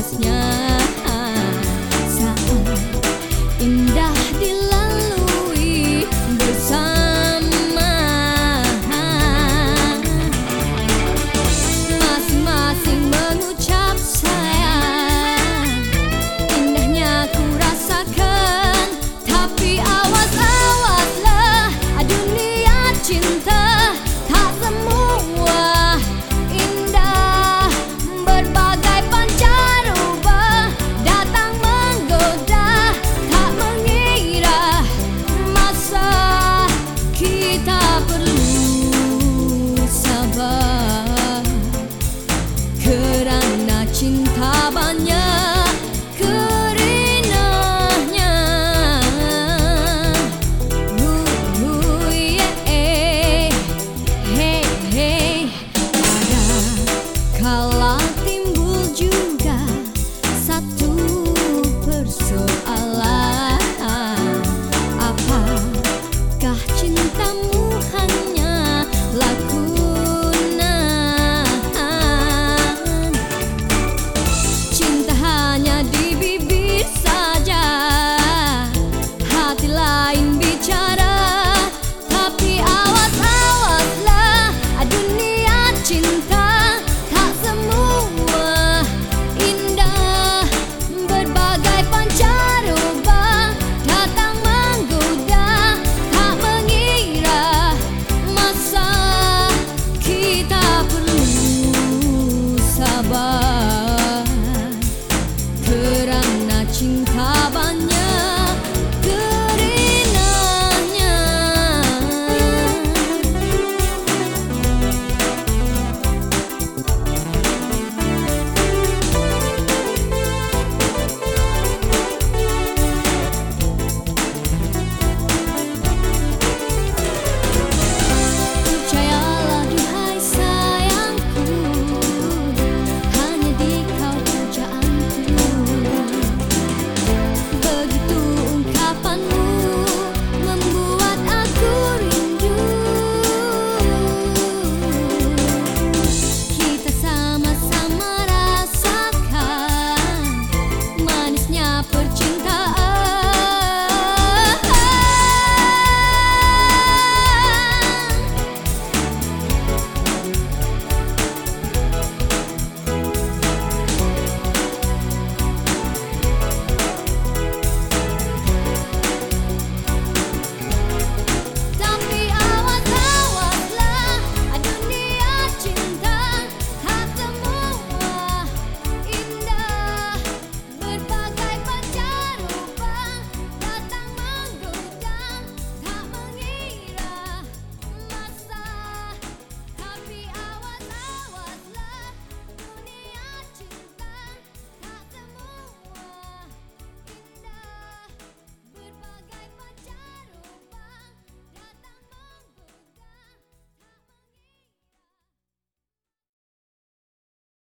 atasnya cinta banyak.